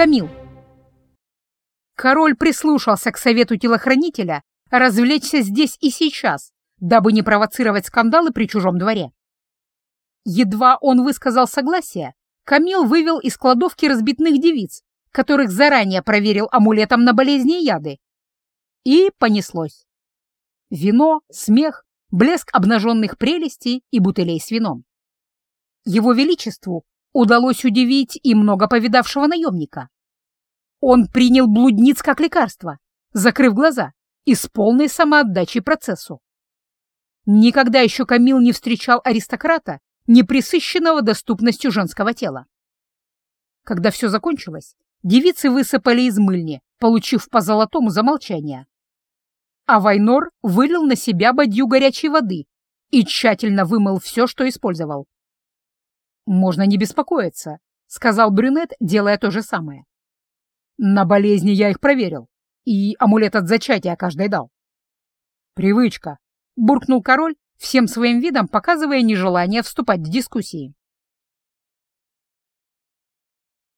Камил. Король прислушался к совету телохранителя развлечься здесь и сейчас, дабы не провоцировать скандалы при чужом дворе. Едва он высказал согласие, Камил вывел из кладовки разбитных девиц, которых заранее проверил амулетом на болезни и яды. И понеслось. Вино, смех, блеск обнаженных прелестей и бутылей с вином. Его Величеству удалось удивить и много повидавшего наемника. Он принял блудниц как лекарство, закрыв глаза и с полной самоотдачей процессу. Никогда еще Камил не встречал аристократа, не присыщенного доступностью женского тела. Когда все закончилось, девицы высыпали из мыльни, получив по золотому за молчание. А Вайнор вылил на себя бадью горячей воды и тщательно вымыл все, что использовал. «Можно не беспокоиться», — сказал брюнет, делая то же самое. «На болезни я их проверил, и амулет от зачатия каждой дал». «Привычка», — буркнул король, всем своим видом показывая нежелание вступать в дискуссии.